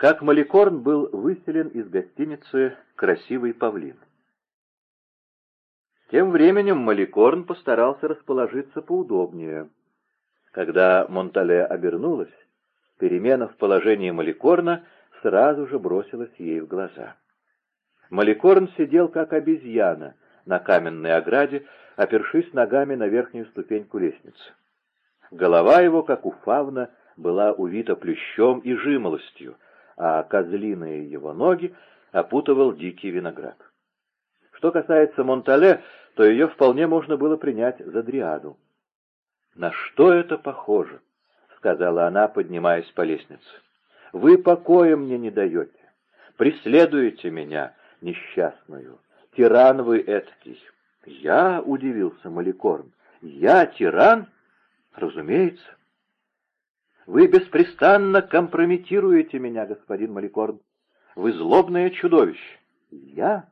как Маликорн был выселен из гостиницы «Красивый павлин». Тем временем Маликорн постарался расположиться поудобнее. Когда Монтале обернулась, перемена в положении Маликорна сразу же бросилась ей в глаза. Маликорн сидел как обезьяна на каменной ограде, опершись ногами на верхнюю ступеньку лестницы. Голова его, как у фавна, была увита плющом и жимолостью, а козлиные его ноги опутывал дикий виноград. Что касается Монтале, то ее вполне можно было принять за дриаду. «На что это похоже?» — сказала она, поднимаясь по лестнице. «Вы покоя мне не даете, преследуете меня, несчастную. Тиран вы эткий». «Я?» — удивился Маликорн. «Я тиран?» «Разумеется». «Вы беспрестанно компрометируете меня, господин Маликорн. Вы злобное чудовище». «Я?»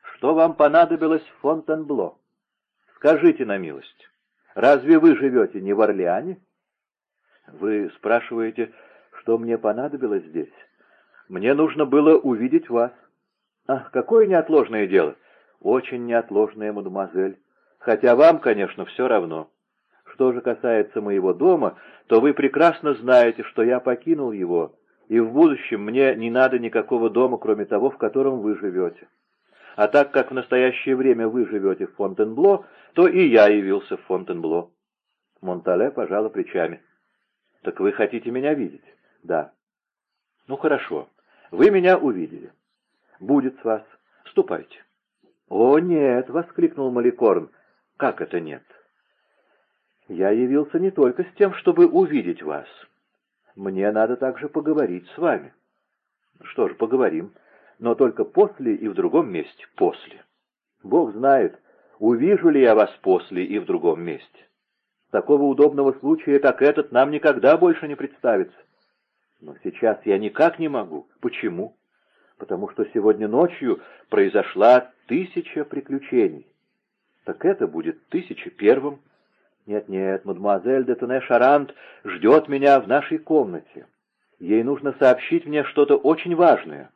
Что вам понадобилось в Фонтенбло? Скажите на милость, разве вы живете не в Орлеане? Вы спрашиваете, что мне понадобилось здесь? Мне нужно было увидеть вас. Ах, какое неотложное дело! Очень неотложное, мадемуазель. Хотя вам, конечно, все равно. Что же касается моего дома, то вы прекрасно знаете, что я покинул его, и в будущем мне не надо никакого дома, кроме того, в котором вы живете. А так как в настоящее время вы живете в Фонтенбло, то и я явился в Фонтенбло. Монтале пожала плечами. — Так вы хотите меня видеть? — Да. — Ну, хорошо. Вы меня увидели. Будет с вас. Ступайте. — О, нет! — воскликнул Маликорн. — Как это нет? — Я явился не только с тем, чтобы увидеть вас. Мне надо также поговорить с вами. — Что ж, поговорим. — но только после и в другом месте после. Бог знает, увижу ли я вас после и в другом месте. Такого удобного случая, как этот, нам никогда больше не представится. Но сейчас я никак не могу. Почему? Потому что сегодня ночью произошла тысяча приключений. Так это будет тысяча первым. Нет-нет, мадемуазель де Туне-Шарант ждет меня в нашей комнате. Ей нужно сообщить мне что-то очень важное.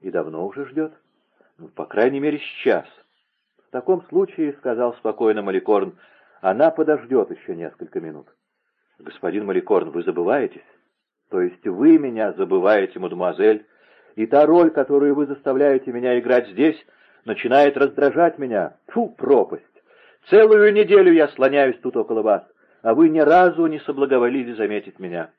И давно уже ждет? Ну, по крайней мере, сейчас. В таком случае, — сказал спокойно Маликорн, — она подождет еще несколько минут. Господин Маликорн, вы забываетесь? То есть вы меня забываете, мадемуазель, и та роль, которую вы заставляете меня играть здесь, начинает раздражать меня. Фу, пропасть! Целую неделю я слоняюсь тут около вас, а вы ни разу не соблаговолили заметить меня.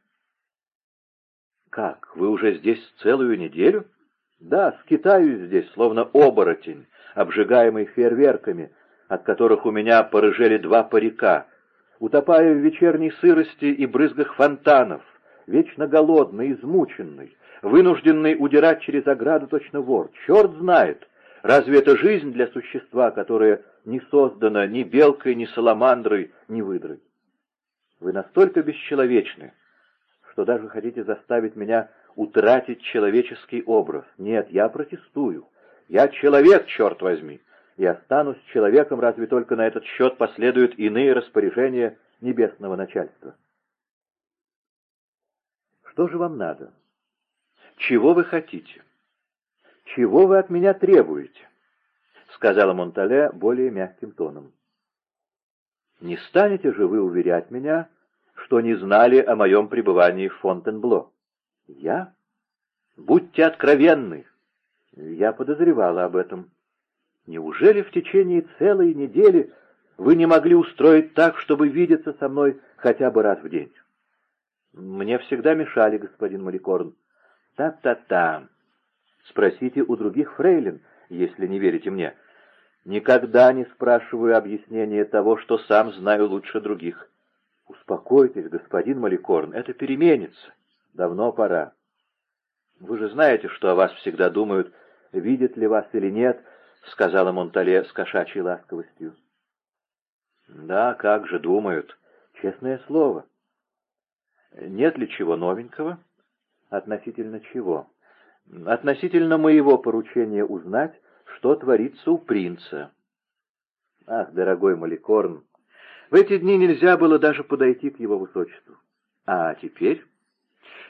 Как, вы уже здесь целую неделю? — да, скитаюсь здесь, словно оборотень, обжигаемый фейерверками, от которых у меня порыжели два парика, утопая в вечерней сырости и брызгах фонтанов, вечно голодный, измученный, вынужденный удирать через ограду точно вор. Черт знает, разве это жизнь для существа, которое не создано ни белкой, ни саламандрой, ни выдрой? Вы настолько бесчеловечны, что даже хотите заставить меня утратить человеческий образ. Нет, я протестую. Я человек, черт возьми. И останусь человеком, разве только на этот счет последуют иные распоряжения небесного начальства. Что же вам надо? Чего вы хотите? Чего вы от меня требуете? Сказала Монтале более мягким тоном. Не станете же вы уверять меня, что не знали о моем пребывании в Фонтенбло? Я? Будьте откровенны. Я подозревала об этом. Неужели в течение целой недели вы не могли устроить так, чтобы видеться со мной хотя бы раз в день? Мне всегда мешали, господин Маликорн. Та-та-та. Спросите у других фрейлин, если не верите мне. Никогда не спрашиваю объяснения того, что сам знаю лучше других. Успокойтесь, господин Маликорн, это переменится. Давно пора. Вы же знаете, что о вас всегда думают, видят ли вас или нет, — сказала Монтале с кошачьей ласковостью. Да, как же думают. Честное слово. Нет ли чего новенького? Относительно чего? Относительно моего поручения узнать, что творится у принца. Ах, дорогой Маликорн, в эти дни нельзя было даже подойти к его высочеству. А теперь...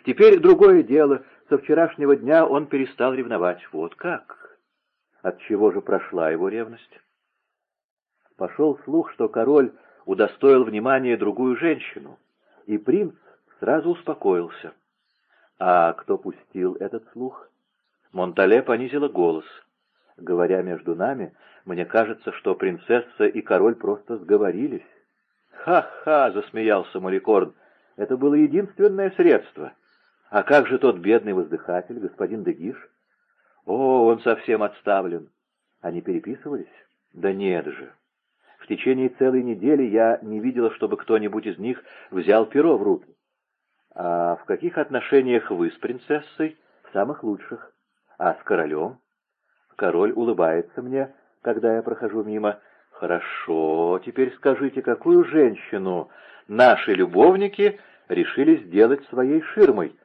Теперь другое дело. Со вчерашнего дня он перестал ревновать. Вот как? От чего же прошла его ревность? Пошел слух, что король удостоил внимания другую женщину, и принц сразу успокоился. А кто пустил этот слух? Монтале понизила голос. Говоря между нами, мне кажется, что принцесса и король просто сговорились. «Ха-ха!» — засмеялся Маликорн. «Это было единственное средство. А как же тот бедный воздыхатель, господин Дегиш? О, он совсем отставлен. Они переписывались? Да нет же. В течение целой недели я не видела, чтобы кто-нибудь из них взял перо в руки. А в каких отношениях вы с принцессой? В самых лучших. А с королем? Король улыбается мне, когда я прохожу мимо. Хорошо, теперь скажите, какую женщину наши любовники решили сделать своей ширмой?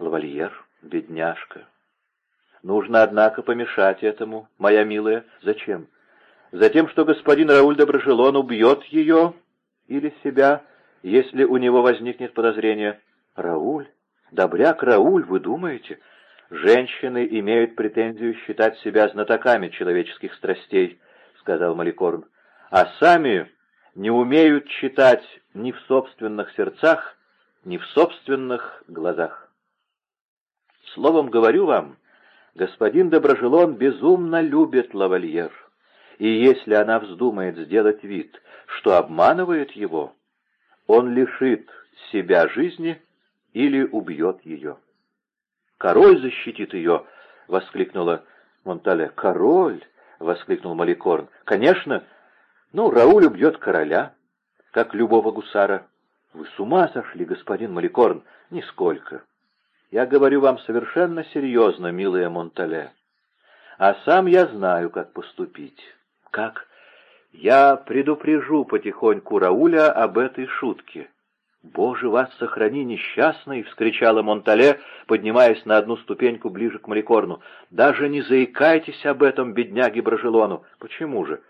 Лавальер, бедняжка. Нужно, однако, помешать этому, моя милая. Зачем? Затем, что господин Рауль Доброжелон убьет ее или себя, если у него возникнет подозрение. Рауль? Добряк Рауль, вы думаете? Женщины имеют претензию считать себя знатоками человеческих страстей, сказал Маликорн, а сами не умеют читать ни в собственных сердцах, ни в собственных глазах. Словом, говорю вам, господин Доброжелон безумно любит лавальер, и если она вздумает сделать вид, что обманывает его, он лишит себя жизни или убьет ее. «Король защитит ее!» — воскликнула Монтале. «Король!» — воскликнул Маликорн. «Конечно! Ну, Рауль убьет короля, как любого гусара. Вы с ума сошли, господин Маликорн? Нисколько. Я говорю вам совершенно серьезно, милая Монтале. А сам я знаю, как поступить. Как? Я предупрежу потихоньку Рауля об этой шутке. «Боже, вас сохрани, несчастный!» — вскричала Монтале, поднимаясь на одну ступеньку ближе к Маликорну. «Даже не заикайтесь об этом, бедняге Брожелону!» «Почему же?»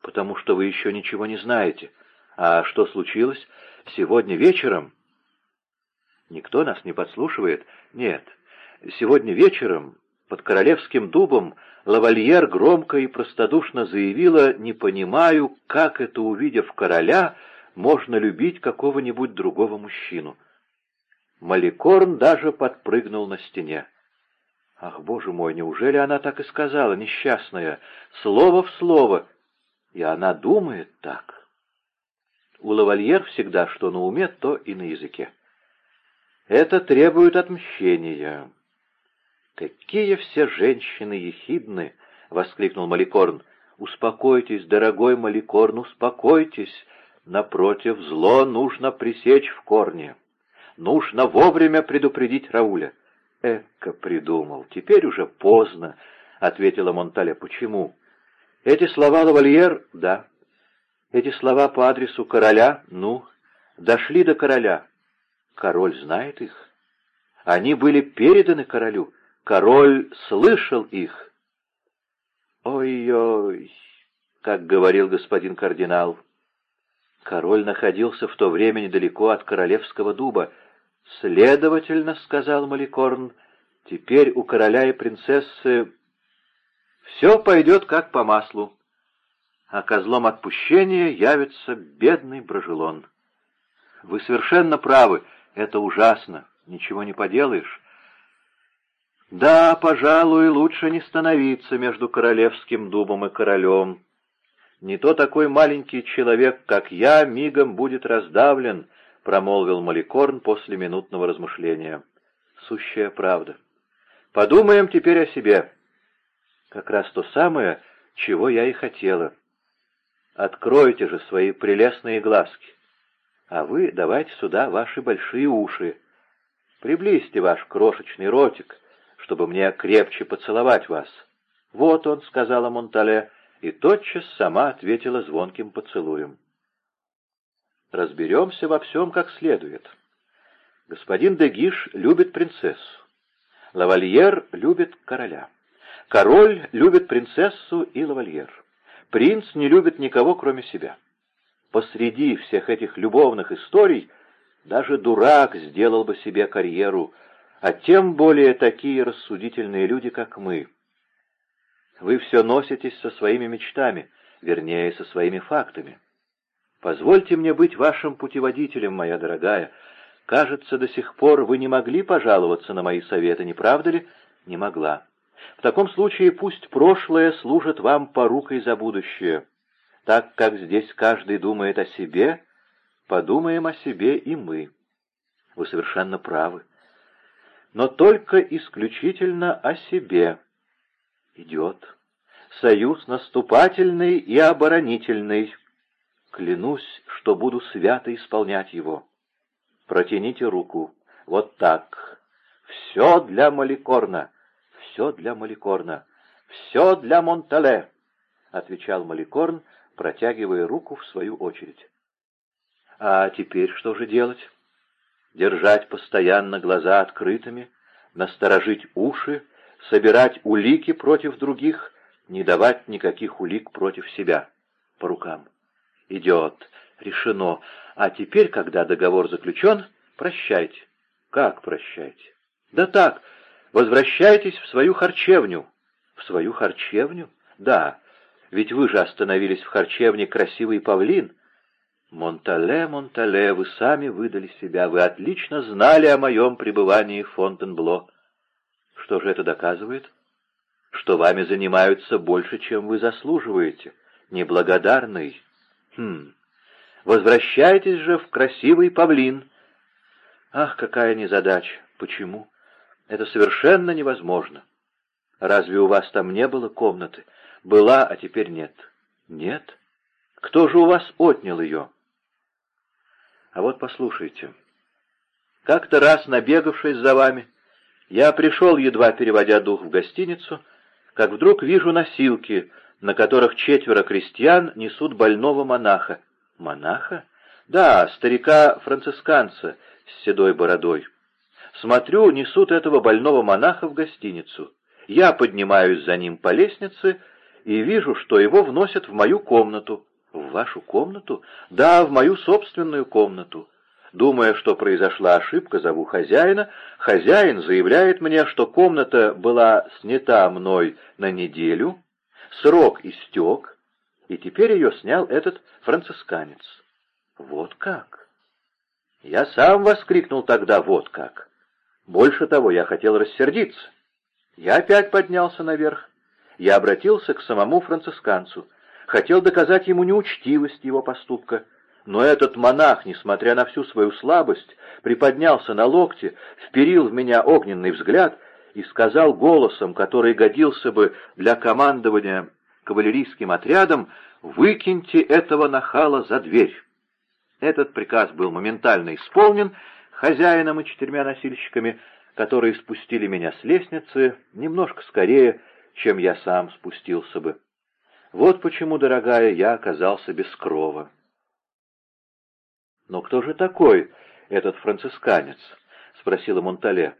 «Потому что вы еще ничего не знаете. А что случилось? Сегодня вечером...» Никто нас не подслушивает? Нет. Сегодня вечером под королевским дубом лавальер громко и простодушно заявила «Не понимаю, как это, увидев короля, можно любить какого-нибудь другого мужчину». Маликорн даже подпрыгнул на стене. Ах, боже мой, неужели она так и сказала, несчастная, слово в слово? И она думает так. У лавальер всегда что на уме, то и на языке. Это требует отмщения. «Какие все женщины ехидны!» — воскликнул Маликорн. «Успокойтесь, дорогой Маликорн, успокойтесь. Напротив, зло нужно пресечь в корне. Нужно вовремя предупредить Рауля». «Эка придумал. Теперь уже поздно», — ответила Монтале. «Почему?» «Эти слова лавальер?» «Да». «Эти слова по адресу короля?» «Ну?» «Дошли до короля». Король знает их. Они были переданы королю. Король слышал их. Ой-ой, как говорил господин кардинал. Король находился в то время недалеко от королевского дуба. Следовательно, — сказал Маликорн, — теперь у короля и принцессы все пойдет как по маслу, а козлом отпущения явится бедный Брожелон. Вы совершенно правы, это ужасно, ничего не поделаешь. Да, пожалуй, лучше не становиться между королевским дубом и королем. Не то такой маленький человек, как я, мигом будет раздавлен, — промолвил Маликорн после минутного размышления. Сущая правда. Подумаем теперь о себе. Как раз то самое, чего я и хотела. Откройте же свои прелестные глазки. А вы давайте сюда ваши большие уши. Приблизьте ваш крошечный ротик, чтобы мне крепче поцеловать вас. Вот он, — сказала Монтале, и тотчас сама ответила звонким поцелуем. Разберемся во всем как следует. Господин Дегиш любит принцессу. Лавальер любит короля. Король любит принцессу и лавальер. Принц не любит никого, кроме себя посреди всех этих любовных историй даже дурак сделал бы себе карьеру, а тем более такие рассудительные люди, как мы. Вы все носитесь со своими мечтами, вернее, со своими фактами. Позвольте мне быть вашим путеводителем, моя дорогая. Кажется, до сих пор вы не могли пожаловаться на мои советы, не правда ли? Не могла. В таком случае пусть прошлое служит вам порукой за будущее. Так как здесь каждый думает о себе, подумаем о себе и мы. Вы совершенно правы. Но только исключительно о себе. Идет. Союз наступательный и оборонительный. Клянусь, что буду свято исполнять его. Протяните руку. Вот так. Все для Маликорна. Все для Маликорна. Все для Монтале, — отвечал Маликорн, протягивая руку в свою очередь. А теперь что же делать? Держать постоянно глаза открытыми, насторожить уши, собирать улики против других, не давать никаких улик против себя. По рукам. Идет. Решено. А теперь, когда договор заключен, прощайте. Как прощайте? Да так, возвращайтесь в свою харчевню. В свою харчевню? Да, ведь вы же остановились в харчевне «Красивый павлин». Монтале, Монтале, вы сами выдали себя, вы отлично знали о моем пребывании в Фонтенбло. Что же это доказывает? Что вами занимаются больше, чем вы заслуживаете. Неблагодарный. Хм. Возвращайтесь же в красивый павлин. Ах, какая незадача. Почему? Это совершенно невозможно. Разве у вас там не было комнаты? Была, а теперь нет. Нет? Кто же у вас отнял ее? А вот послушайте. Как-то раз, набегавшись за вами, я пришел, едва переводя дух в гостиницу, как вдруг вижу носилки, на которых четверо крестьян несут больного монаха. Монаха? Да, старика-францисканца с седой бородой. Смотрю, несут этого больного монаха в гостиницу. Я поднимаюсь за ним по лестнице и вижу, что его вносят в мою комнату. В вашу комнату? Да, в мою собственную комнату. Думая, что произошла ошибка, зову хозяина. Хозяин заявляет мне, что комната была снята мной на неделю, срок истек, и теперь ее снял этот францисканец. Вот как! Я сам воскликнул тогда «вот как!» Больше того, я хотел рассердиться. Я опять поднялся наверх. Я обратился к самому францисканцу. Хотел доказать ему неучтивость его поступка. Но этот монах, несмотря на всю свою слабость, приподнялся на локте, вперил в меня огненный взгляд и сказал голосом, который годился бы для командования кавалерийским отрядом, «Выкиньте этого нахала за дверь». Этот приказ был моментально исполнен хозяином и четырьмя носильщиками, которые спустили меня с лестницы немножко скорее, чем я сам спустился бы. Вот почему, дорогая, я оказался без крова. «Но кто же такой этот францисканец?» — спросила Монтале.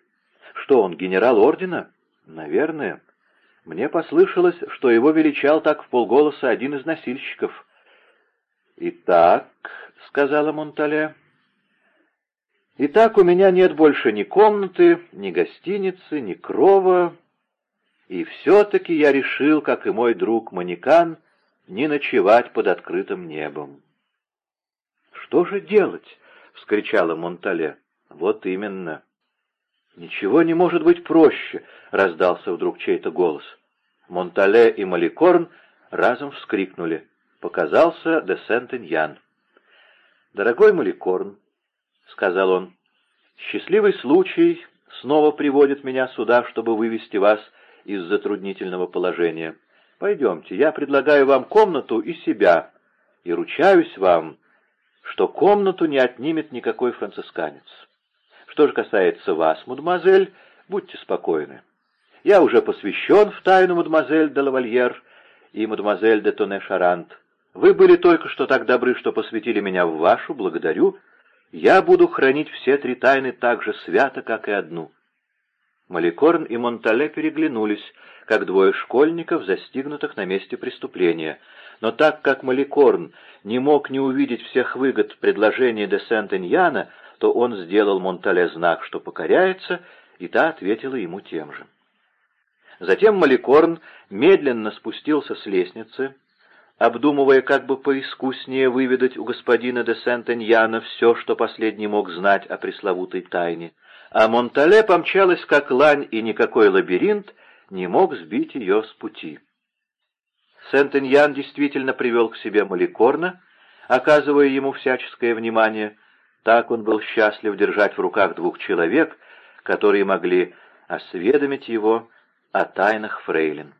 «Что он, генерал ордена?» «Наверное. Мне послышалось, что его величал так в полголоса один из носильщиков». «Итак», — сказала Монтале, — «итак, у меня нет больше ни комнаты, ни гостиницы, ни крова, и все-таки я решил, как и мой друг Манекан, не ночевать под открытым небом. «Что же делать?» — вскричала Монтале. «Вот именно». «Ничего не может быть проще», — раздался вдруг чей-то голос. Монтале и Маликорн разом вскрикнули. Показался де Сент-Иньян. «Дорогой Маликорн», — сказал он, — «счастливый случай снова приводит меня сюда, чтобы вывести вас из затруднительного положения. Пойдемте, я предлагаю вам комнату и себя, и ручаюсь вам, что комнату не отнимет никакой францисканец. Что же касается вас, мадемуазель, будьте спокойны. Я уже посвящен в тайну мадемуазель де лавальер и мадемуазель де Тоне-Шарант. Вы были только что так добры, что посвятили меня в вашу, благодарю. Я буду хранить все три тайны так же свято, как и одну. Маликорн и Монтале переглянулись, как двое школьников, застигнутых на месте преступления. Но так как Маликорн не мог не увидеть всех выгод предложения де Сент-Эньяна, то он сделал Монтале знак, что покоряется, и та ответила ему тем же. Затем Маликорн медленно спустился с лестницы, обдумывая, как бы поискуснее выведать у господина де Сент-Эньяна все, что последний мог знать о пресловутой тайне, а Монтале помчалась как лань, и никакой лабиринт не мог сбить ее с пути. Сент-Эньян действительно привел к себе Маликорна, оказывая ему всяческое внимание. Так он был счастлив держать в руках двух человек, которые могли осведомить его о тайнах фрейлин.